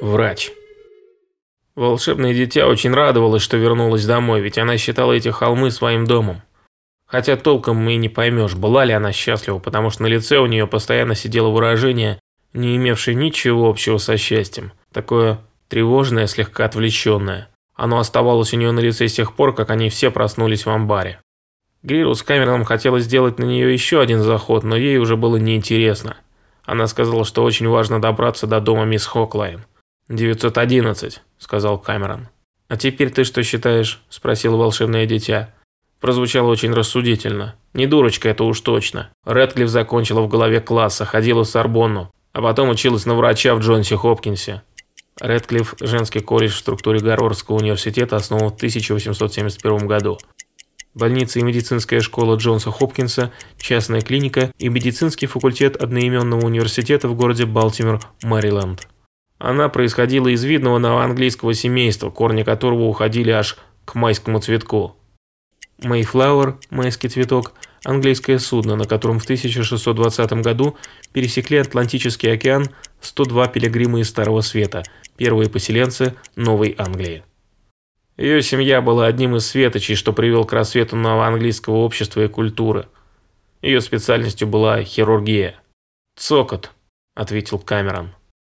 Врач. Волшебное дитя очень радовалось, что вернулась домой, ведь она считала эти холмы своим домом. Хотя толком и не поймешь, была ли она счастлива, потому что на лице у нее постоянно сидело выражение, не имевшее ничего общего со счастьем. Такое тревожное, слегка отвлеченное. Оно оставалось у нее на лице с тех пор, как они все проснулись в амбаре. Гриру с Камероном хотела сделать на нее еще один заход, но ей уже было неинтересно. Она сказала, что очень важно добраться до дома мисс Хоклайн. «911», — сказал Камерон. «А теперь ты что считаешь?» – спросил волшебное дитя. Прозвучало очень рассудительно. Не дурочка это уж точно. Рэдклифф закончила в голове класса, ходила в Сорбонну, а потом училась на врача в Джонси Хопкинсе. Рэдклифф – женский колледж в структуре Гарвардского университета, основан в 1871 году. Больница и медицинская школа Джонса Хопкинса, частная клиника и медицинский факультет одноименного университета в городе Балтимор, Мэриленд. Она происходила из видного новоанглийского семейства, корни которого уходили аж к майскому цветку. Mayflower, майский цветок, английское судно, на котором в 1620 году пересекли Атлантический океан 102 пилигрима из Старого Света, первые поселенцы Новой Англии. Ее семья была одним из светочей, что привел к рассвету новоанглийского общества и культуры. Ее специальностью была хирургия. «Цокот», – ответил Камерон.